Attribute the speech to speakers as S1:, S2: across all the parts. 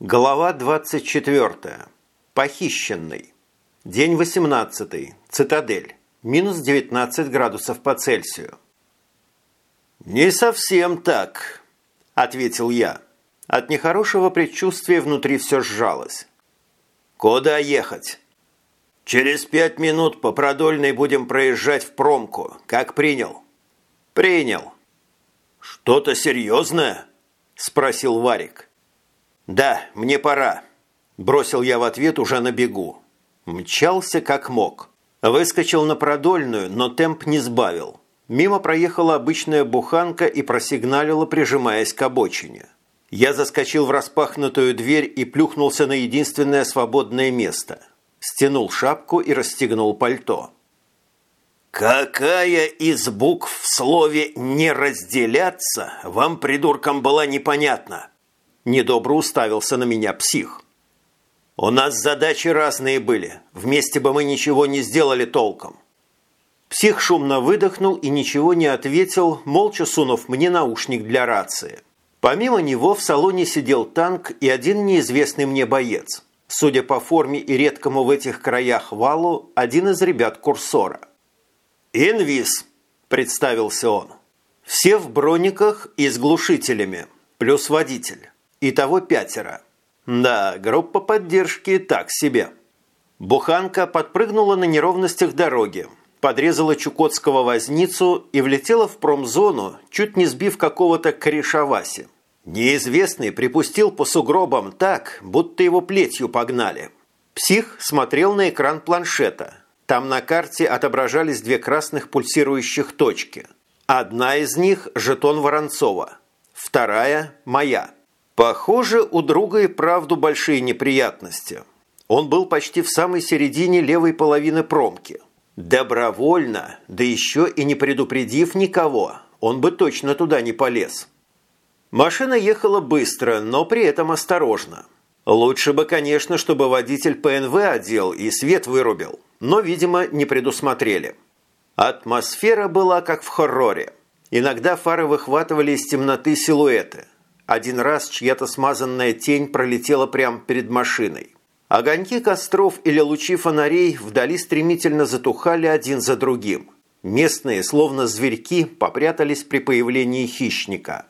S1: Глава 24. Похищенный. День 18. Цитадель. Минус 19 градусов по Цельсию. «Не совсем так», – ответил я. От нехорошего предчувствия внутри все сжалось. «Куда ехать?» «Через пять минут по продольной будем проезжать в промку. Как принял?» «Принял». «Что-то серьезное?» – спросил Варик. «Да, мне пора», – бросил я в ответ уже на бегу. Мчался как мог. Выскочил на продольную, но темп не сбавил. Мимо проехала обычная буханка и просигналила, прижимаясь к обочине. Я заскочил в распахнутую дверь и плюхнулся на единственное свободное место. Стянул шапку и расстегнул пальто. «Какая из букв в слове «не разделяться» вам, придуркам, была непонятна?» Недобро уставился на меня псих. «У нас задачи разные были. Вместе бы мы ничего не сделали толком». Псих шумно выдохнул и ничего не ответил, молча сунув мне наушник для рации. Помимо него в салоне сидел танк и один неизвестный мне боец. Судя по форме и редкому в этих краях валу, один из ребят курсора. «Инвиз», – представился он. «Все в брониках и с глушителями, плюс водитель. Итого пятеро. Да, группа поддержки так себе. Буханка подпрыгнула на неровностях дороги, подрезала чукотского возницу и влетела в промзону, чуть не сбив какого-то корешаваси. Неизвестный припустил по сугробам так, будто его плетью погнали. Псих смотрел на экран планшета. Там на карте отображались две красных пульсирующих точки. Одна из них – жетон Воронцова, вторая – моя – Похоже, у друга и правду большие неприятности. Он был почти в самой середине левой половины промки. Добровольно, да еще и не предупредив никого, он бы точно туда не полез. Машина ехала быстро, но при этом осторожно. Лучше бы, конечно, чтобы водитель ПНВ одел и свет вырубил, но, видимо, не предусмотрели. Атмосфера была как в хорроре. Иногда фары выхватывали из темноты силуэты – один раз чья-то смазанная тень пролетела прямо перед машиной. Огоньки костров или лучи фонарей вдали стремительно затухали один за другим. Местные, словно зверьки, попрятались при появлении хищника.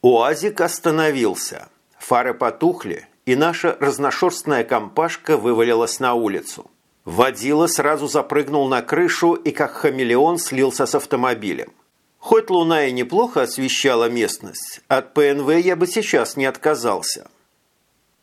S1: Уазик остановился. Фары потухли, и наша разношерстная компашка вывалилась на улицу. Водила сразу запрыгнул на крышу и как хамелеон слился с автомобилем. Хоть луна и неплохо освещала местность, от ПНВ я бы сейчас не отказался.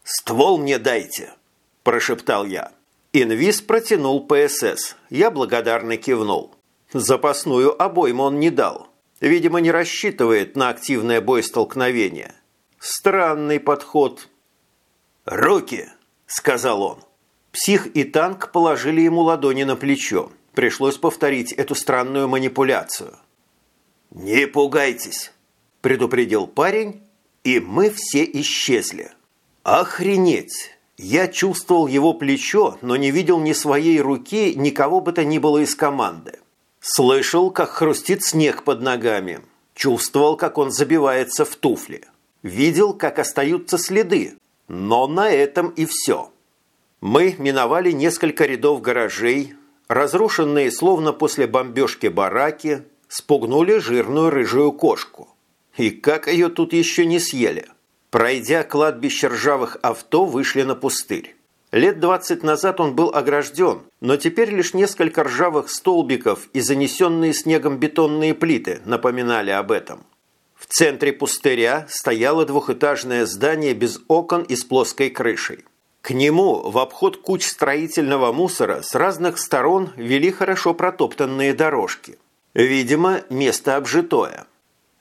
S1: «Ствол мне дайте!» – прошептал я. Инвиз протянул ПСС. Я благодарно кивнул. Запасную обойму он не дал. Видимо, не рассчитывает на активное боестолкновение. Странный подход. «Руки!» – сказал он. Псих и танк положили ему ладони на плечо. Пришлось повторить эту странную манипуляцию – «Не пугайтесь», – предупредил парень, и мы все исчезли. «Охренеть!» Я чувствовал его плечо, но не видел ни своей руки, никого бы то ни было из команды. Слышал, как хрустит снег под ногами. Чувствовал, как он забивается в туфли. Видел, как остаются следы. Но на этом и все. Мы миновали несколько рядов гаражей, разрушенные словно после бомбежки бараки, спугнули жирную рыжую кошку. И как ее тут еще не съели? Пройдя кладбище ржавых авто, вышли на пустырь. Лет двадцать назад он был огражден, но теперь лишь несколько ржавых столбиков и занесенные снегом бетонные плиты напоминали об этом. В центре пустыря стояло двухэтажное здание без окон и с плоской крышей. К нему в обход куч строительного мусора с разных сторон вели хорошо протоптанные дорожки. Видимо, место обжитое.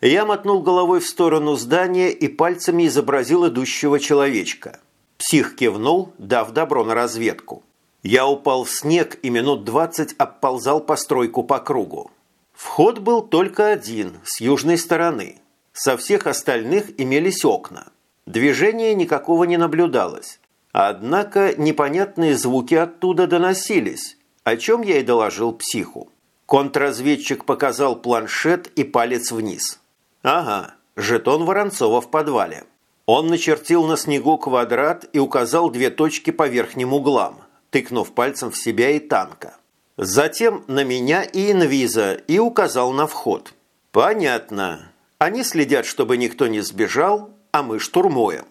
S1: Я мотнул головой в сторону здания и пальцами изобразил идущего человечка. Псих кивнул, дав добро на разведку. Я упал в снег и минут двадцать обползал постройку по кругу. Вход был только один, с южной стороны. Со всех остальных имелись окна. Движения никакого не наблюдалось. Однако непонятные звуки оттуда доносились, о чем я и доложил психу. Контрразведчик показал планшет и палец вниз. «Ага, жетон Воронцова в подвале. Он начертил на снегу квадрат и указал две точки по верхним углам, тыкнув пальцем в себя и танка. Затем на меня и инвиза и указал на вход. Понятно. Они следят, чтобы никто не сбежал, а мы штурмуем.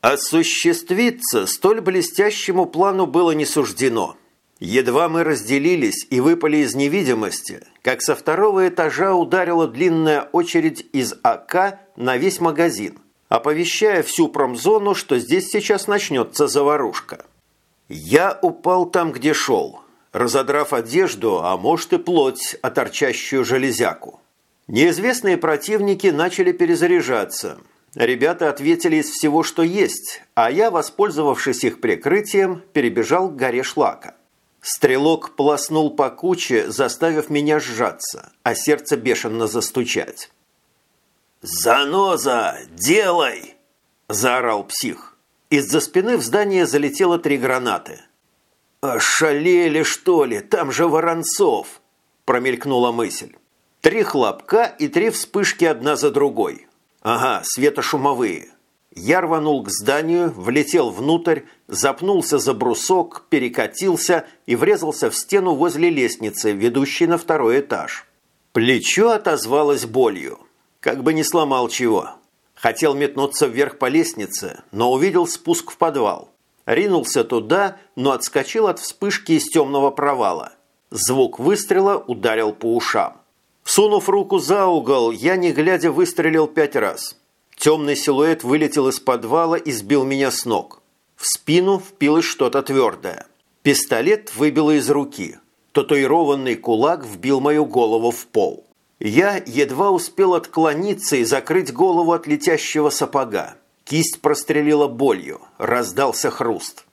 S1: Осуществиться столь блестящему плану было не суждено. Едва мы разделились и выпали из невидимости, как со второго этажа ударила длинная очередь из АК на весь магазин, оповещая всю промзону, что здесь сейчас начнется заварушка. Я упал там, где шел, разодрав одежду, а может и плоть, оторчащую железяку. Неизвестные противники начали перезаряжаться – Ребята ответили из всего, что есть, а я, воспользовавшись их прикрытием, перебежал к горе шлака. Стрелок полоснул по куче, заставив меня сжаться, а сердце бешено застучать. «Заноза, делай!» – заорал псих. Из-за спины в здание залетело три гранаты. «Ошалели, что ли? Там же Воронцов!» – промелькнула мысль. Три хлопка и три вспышки одна за другой – Ага, светошумовые. Я рванул к зданию, влетел внутрь, запнулся за брусок, перекатился и врезался в стену возле лестницы, ведущей на второй этаж. Плечо отозвалось болью. Как бы не сломал чего. Хотел метнуться вверх по лестнице, но увидел спуск в подвал. Ринулся туда, но отскочил от вспышки из темного провала. Звук выстрела ударил по ушам. Сунув руку за угол, я, не глядя, выстрелил пять раз. Темный силуэт вылетел из подвала и сбил меня с ног. В спину впилось что-то твердое. Пистолет выбило из руки. Татуированный кулак вбил мою голову в пол. Я едва успел отклониться и закрыть голову от летящего сапога. Кисть прострелила болью, раздался хруст.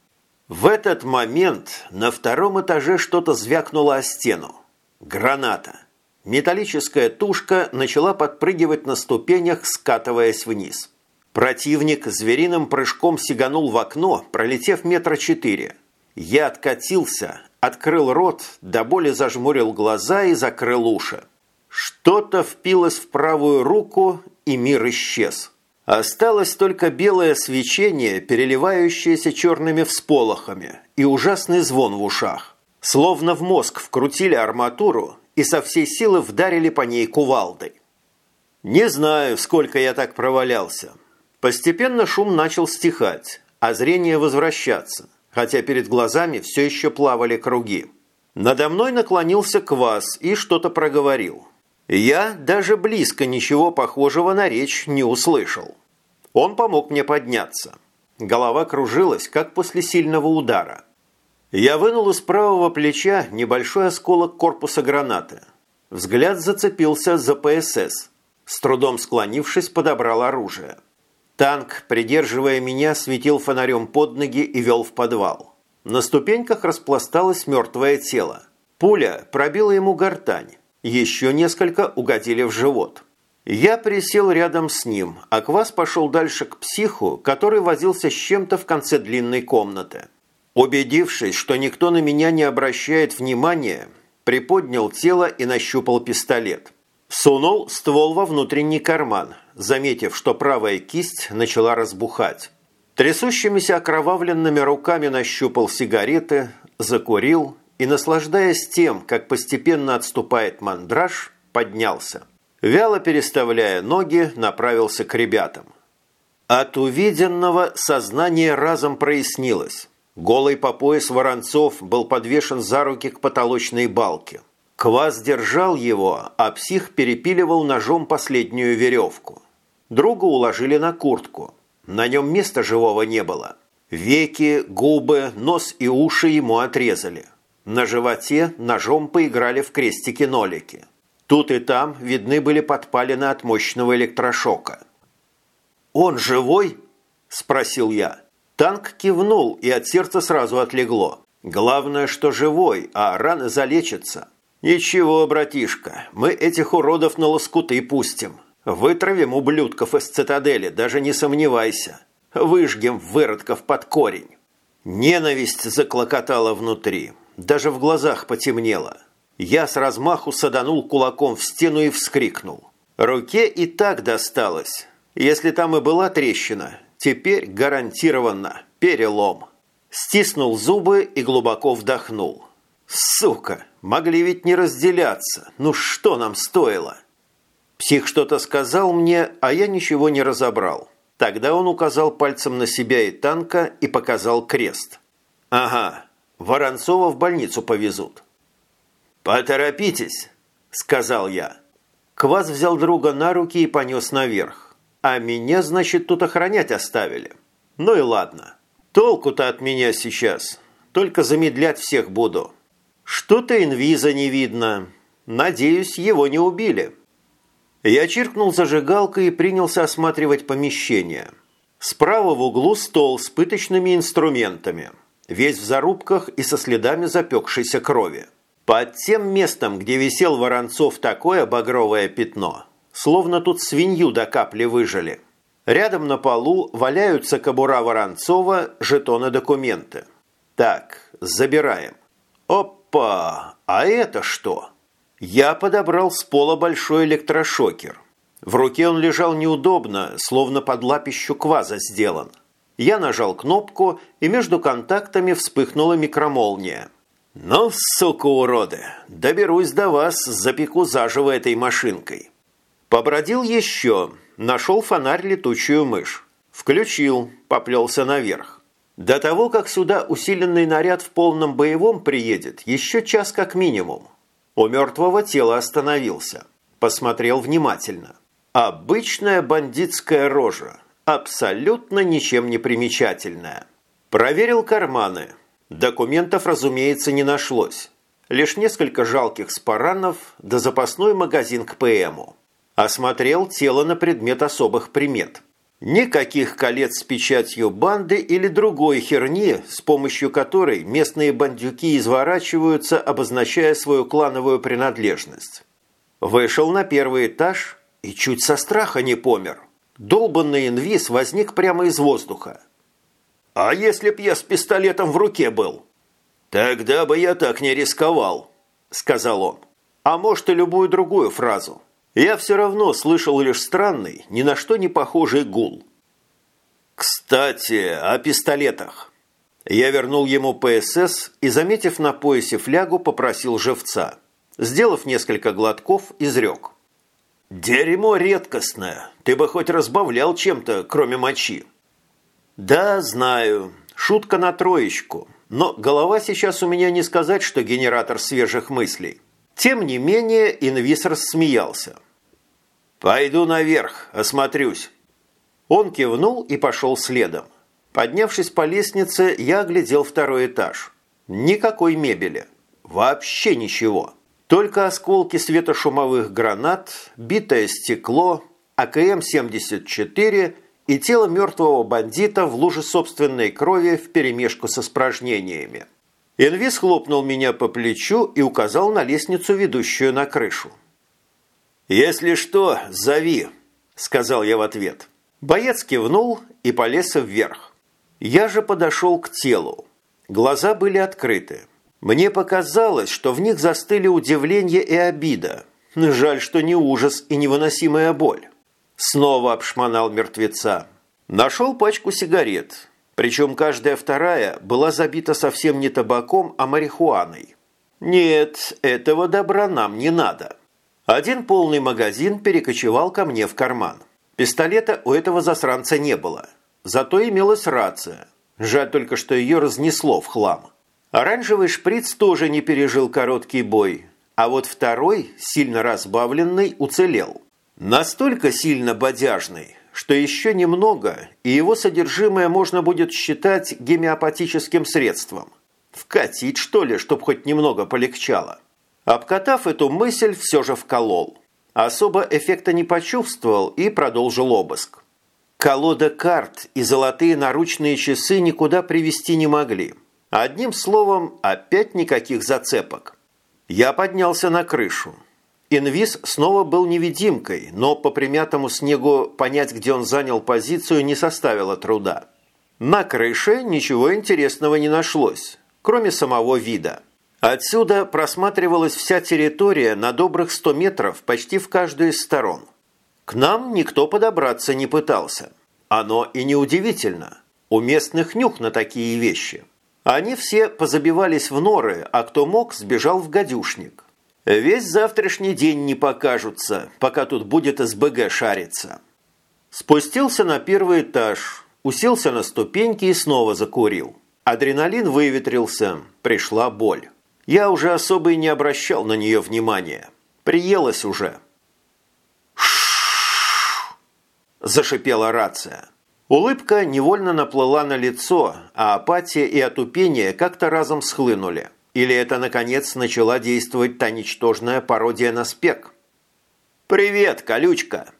S1: В этот момент на втором этаже что-то звякнуло о стену. Граната. Металлическая тушка начала подпрыгивать на ступенях, скатываясь вниз. Противник звериным прыжком сиганул в окно, пролетев метра четыре. Я откатился, открыл рот, до боли зажмурил глаза и закрыл уши. Что-то впилось в правую руку, и мир исчез. Осталось только белое свечение, переливающееся черными всполохами, и ужасный звон в ушах. Словно в мозг вкрутили арматуру и со всей силы вдарили по ней кувалдой. Не знаю, сколько я так провалялся. Постепенно шум начал стихать, а зрение возвращаться, хотя перед глазами все еще плавали круги. Надо мной наклонился квас и что-то проговорил. Я даже близко ничего похожего на речь не услышал. Он помог мне подняться. Голова кружилась, как после сильного удара. Я вынул из правого плеча небольшой осколок корпуса гранаты. Взгляд зацепился за ПСС. С трудом склонившись, подобрал оружие. Танк, придерживая меня, светил фонарем под ноги и вел в подвал. На ступеньках распласталось мертвое тело. Пуля пробила ему гортань. Еще несколько угодили в живот. Я присел рядом с ним, а Квас пошел дальше к психу, который возился с чем-то в конце длинной комнаты. Убедившись, что никто на меня не обращает внимания, приподнял тело и нащупал пистолет. Сунул ствол во внутренний карман, заметив, что правая кисть начала разбухать. Трясущимися окровавленными руками нащупал сигареты, закурил и, наслаждаясь тем, как постепенно отступает мандраж, поднялся. Вяло переставляя ноги, направился к ребятам. От увиденного сознание разом прояснилось. Голый по пояс Воронцов был подвешен за руки к потолочной балке. Квас держал его, а псих перепиливал ножом последнюю веревку. Друга уложили на куртку. На нем места живого не было. Веки, губы, нос и уши ему отрезали. На животе ножом поиграли в крестики-нолики. Тут и там видны были подпалины от мощного электрошока. «Он живой?» – спросил я. Танк кивнул, и от сердца сразу отлегло. Главное, что живой, а раны залечатся. Ничего, братишка, мы этих уродов на лоскуты пустим. Вытравим ублюдков из цитадели, даже не сомневайся. Выжгем выродков под корень. Ненависть заклокотала внутри. Даже в глазах потемнело. Я с размаху саданул кулаком в стену и вскрикнул. Руке и так досталось. Если там и была трещина, теперь гарантированно перелом. Стиснул зубы и глубоко вдохнул. Сука, могли ведь не разделяться. Ну что нам стоило? Псих что-то сказал мне, а я ничего не разобрал. Тогда он указал пальцем на себя и танка и показал крест. «Ага, Воронцова в больницу повезут». «Поторопитесь», – сказал я. Квас взял друга на руки и понес наверх. А меня, значит, тут охранять оставили. Ну и ладно. Толку-то от меня сейчас. Только замедлять всех буду. Что-то инвиза не видно. Надеюсь, его не убили. Я чиркнул зажигалкой и принялся осматривать помещение. Справа в углу стол с пыточными инструментами. Весь в зарубках и со следами запекшейся крови. Под тем местом, где висел Воронцов такое багровое пятно, словно тут свинью до капли выжили. Рядом на полу валяются кобура Воронцова, жетоны документы. Так, забираем. Опа! А это что? Я подобрал с пола большой электрошокер. В руке он лежал неудобно, словно под лапищу кваза сделан. Я нажал кнопку, и между контактами вспыхнула микромолния. «Ну, сука, уроды, доберусь до вас, запеку заживо этой машинкой». Побродил еще, нашел фонарь летучую мышь. Включил, поплелся наверх. До того, как сюда усиленный наряд в полном боевом приедет, еще час как минимум. У мертвого тела остановился. Посмотрел внимательно. Обычная бандитская рожа, абсолютно ничем не примечательная. Проверил карманы, Документов, разумеется, не нашлось. Лишь несколько жалких спаранов да запасной магазин к ПМу. Осмотрел тело на предмет особых примет. Никаких колец с печатью банды или другой херни, с помощью которой местные бандюки изворачиваются, обозначая свою клановую принадлежность. Вышел на первый этаж и чуть со страха не помер. Долбанный инвиз возник прямо из воздуха. «А если б я с пистолетом в руке был?» «Тогда бы я так не рисковал», – сказал он. «А может, и любую другую фразу. Я все равно слышал лишь странный, ни на что не похожий гул». «Кстати, о пистолетах». Я вернул ему ПСС и, заметив на поясе флягу, попросил живца. Сделав несколько глотков, изрек. «Дерьмо редкостное. Ты бы хоть разбавлял чем-то, кроме мочи». «Да, знаю. Шутка на троечку. Но голова сейчас у меня не сказать, что генератор свежих мыслей». Тем не менее, инвиз рассмеялся. «Пойду наверх, осмотрюсь». Он кивнул и пошел следом. Поднявшись по лестнице, я оглядел второй этаж. Никакой мебели. Вообще ничего. Только осколки светошумовых гранат, битое стекло, АКМ-74 и тело мертвого бандита в луже собственной крови вперемешку с испражнениями. Инвиз хлопнул меня по плечу и указал на лестницу, ведущую на крышу. «Если что, зови», – сказал я в ответ. Боец кивнул и полез вверх. Я же подошел к телу. Глаза были открыты. Мне показалось, что в них застыли удивление и обида. Жаль, что не ужас и невыносимая боль. Снова обшмонал мертвеца. Нашел пачку сигарет. Причем каждая вторая была забита совсем не табаком, а марихуаной. Нет, этого добра нам не надо. Один полный магазин перекочевал ко мне в карман. Пистолета у этого засранца не было. Зато имелась рация. Жаль только, что ее разнесло в хлам. Оранжевый шприц тоже не пережил короткий бой. А вот второй, сильно разбавленный, уцелел. Настолько сильно бодяжный, что еще немного, и его содержимое можно будет считать гемеопатическим средством. Вкатить, что ли, чтоб хоть немного полегчало. Обкатав эту мысль, все же вколол. Особо эффекта не почувствовал и продолжил обыск. Колода карт и золотые наручные часы никуда привести не могли. Одним словом, опять никаких зацепок. Я поднялся на крышу. Инвиз снова был невидимкой, но по примятому снегу понять, где он занял позицию, не составило труда. На крыше ничего интересного не нашлось, кроме самого вида. Отсюда просматривалась вся территория на добрых 100 метров почти в каждую из сторон. К нам никто подобраться не пытался. Оно и неудивительно. У местных нюх на такие вещи. Они все позабивались в норы, а кто мог, сбежал в гадюшник. Весь завтрашний день не покажутся, пока тут будет СБГ шариться. Спустился на первый этаж, уселся на ступеньки и снова закурил. Адреналин выветрился, пришла боль. Я уже особо и не обращал на нее внимания. Приелась уже. Зашипела рация. Улыбка невольно наплыла на лицо, а апатия и отупение как-то разом схлынули. Или это, наконец, начала действовать та ничтожная пародия на спек? «Привет, колючка!»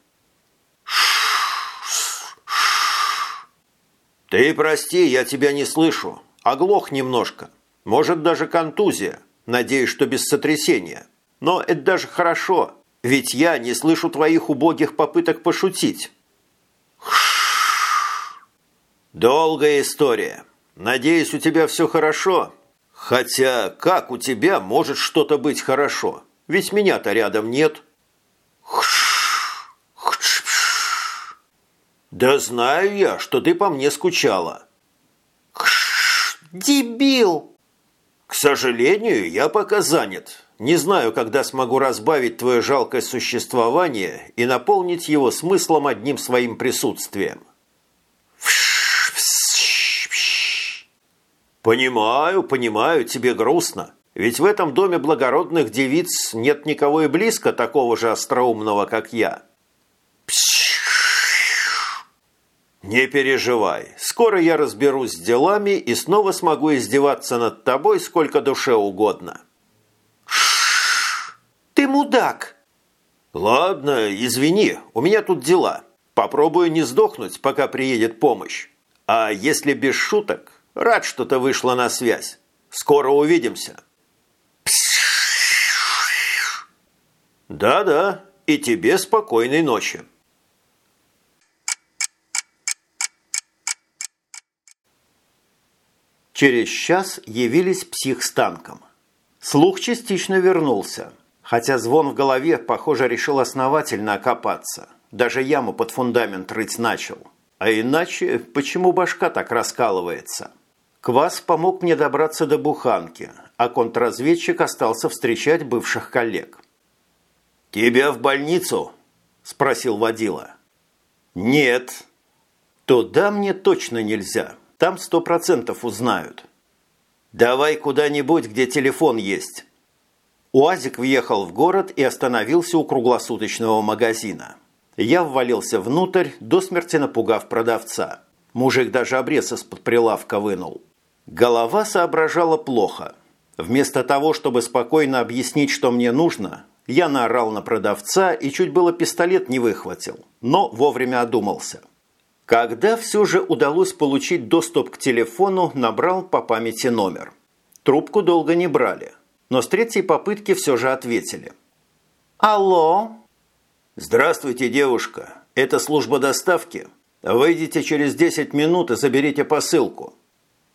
S1: «Ты прости, я тебя не слышу. Оглох немножко. Может, даже контузия. Надеюсь, что без сотрясения. Но это даже хорошо, ведь я не слышу твоих убогих попыток пошутить». «Долгая история. Надеюсь, у тебя все хорошо. Хотя, как у тебя может что-то быть хорошо? Ведь меня-то рядом нет». «Да знаю я, что ты по мне скучала».
S2: «Дебил!»
S1: «К сожалению, я пока занят. Не знаю, когда смогу разбавить твое жалкое существование и наполнить его смыслом одним своим присутствием». «Понимаю, понимаю, тебе грустно. Ведь в этом доме благородных девиц нет никого и близко такого же остроумного, как я». «Не переживай, скоро я разберусь с делами и снова смогу издеваться над тобой сколько душе угодно».
S2: «Ты мудак!»
S1: «Ладно, извини, у меня тут дела. Попробую не сдохнуть, пока приедет помощь. А если без шуток, Рад, что ты вышла на связь. Скоро увидимся. Да-да, и тебе спокойной ночи. Через час явились псих с танком. Слух частично вернулся, хотя звон в голове, похоже, решил основательно окопаться. Даже яму под фундамент рыть начал. А иначе, почему башка так раскалывается? Квас помог мне добраться до буханки, а контрразведчик остался встречать бывших коллег. «Тебя в больницу?» – спросил водила. «Нет». «Туда мне точно нельзя. Там сто процентов узнают». «Давай куда-нибудь, где телефон есть». УАЗик въехал в город и остановился у круглосуточного магазина. Я ввалился внутрь, до смерти напугав продавца. Мужик даже обрез из-под прилавка вынул. Голова соображала плохо. Вместо того, чтобы спокойно объяснить, что мне нужно, я наорал на продавца и чуть было пистолет не выхватил, но вовремя одумался. Когда все же удалось получить доступ к телефону, набрал по памяти номер. Трубку долго не брали, но с третьей попытки все же ответили.
S2: «Алло?»
S1: «Здравствуйте, девушка. Это служба доставки. Выйдите через 10 минут и заберите посылку.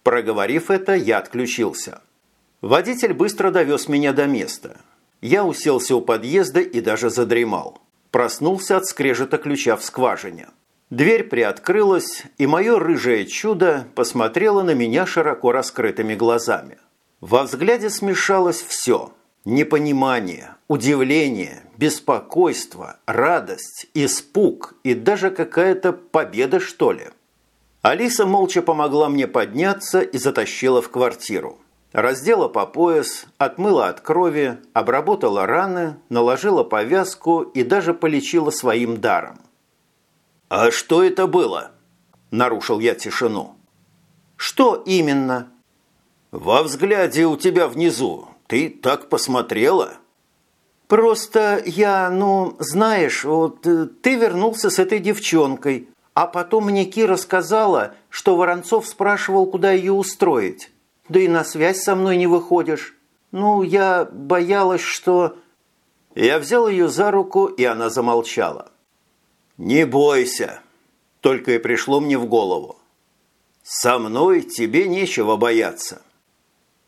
S1: Проговорив это, я отключился. Водитель быстро довез меня до места. Я уселся у подъезда и даже задремал. Проснулся от скрежета ключа в скважине. Дверь приоткрылась, и мое рыжее чудо посмотрело на меня широко раскрытыми глазами. Во взгляде смешалось все – непонимание, удивление, беспокойство, радость, испуг и даже какая-то победа, что ли – Алиса молча помогла мне подняться и затащила в квартиру. Раздела по пояс, отмыла от крови, обработала раны, наложила повязку и даже полечила своим даром. «А что это было?» – нарушил я тишину.
S2: «Что именно?»
S1: «Во взгляде у тебя внизу. Ты так посмотрела?»
S2: «Просто я, ну, знаешь, вот э, ты вернулся с этой девчонкой, а потом мне Кира сказала, что Воронцов спрашивал, куда ее устроить. Да и на связь со мной не выходишь. Ну, я боялась, что...
S1: Я взял ее за руку, и она замолчала. «Не бойся», – только и пришло мне в голову. «Со мной тебе нечего бояться».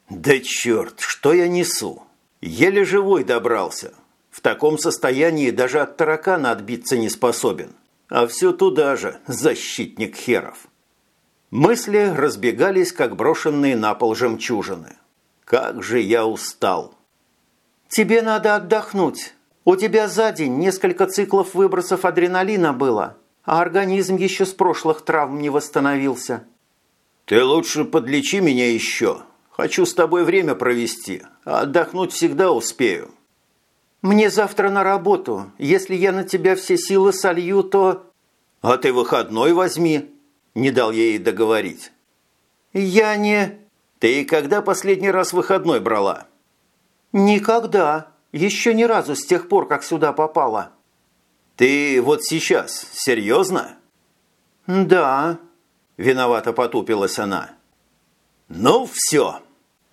S1: «Да черт, что я несу? Еле живой добрался.
S2: В таком состоянии даже от таракана отбиться не способен. А все туда же, защитник херов. Мысли разбегались, как брошенные на пол жемчужины. Как же я устал. «Тебе надо отдохнуть. У тебя за день несколько циклов выбросов адреналина было, а организм еще с прошлых травм не восстановился».
S1: «Ты лучше подлечи меня еще. Хочу с тобой время провести, а отдохнуть всегда успею».
S2: «Мне завтра на работу. Если я на тебя все силы солью, то...»
S1: «А ты выходной возьми», – не дал я ей договорить.
S2: «Я не...»
S1: «Ты когда последний раз выходной брала?»
S2: «Никогда. Еще ни разу с тех пор, как сюда попала».
S1: «Ты вот сейчас серьезно?»
S2: «Да», –
S1: виновато потупилась она. «Ну все», –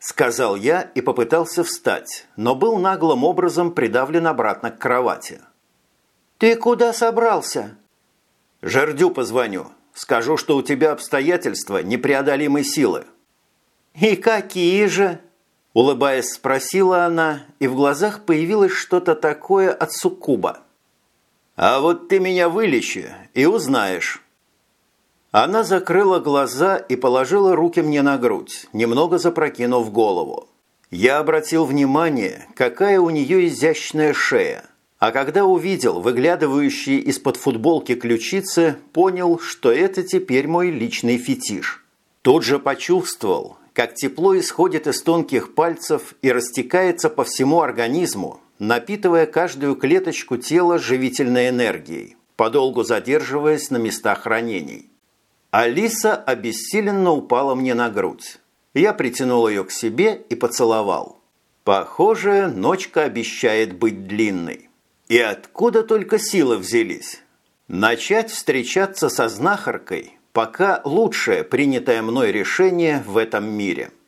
S1: сказал я и попытался встать, но был наглым образом придавлен обратно к кровати.
S2: «Ты куда собрался?»
S1: «Жердю позвоню. Скажу, что у тебя обстоятельства непреодолимой силы».
S2: «И какие же?» Улыбаясь, спросила она, и в глазах появилось что-то такое от суккуба.
S1: «А вот ты меня вылечи и узнаешь». Она закрыла глаза и положила руки мне на грудь, немного запрокинув голову. Я обратил внимание, какая у нее изящная шея. А когда увидел выглядывающие из-под футболки ключицы, понял, что это теперь мой личный фетиш. Тут же почувствовал, как тепло исходит из тонких пальцев и растекается по всему организму, напитывая каждую клеточку тела живительной энергией, подолгу задерживаясь на местах ранений. Алиса обессиленно упала мне на грудь. Я притянул ее к себе и поцеловал. Похоже, ночка обещает быть длинной. И откуда только силы взялись? Начать встречаться со знахаркой, пока лучшее принятое мной решение в этом мире –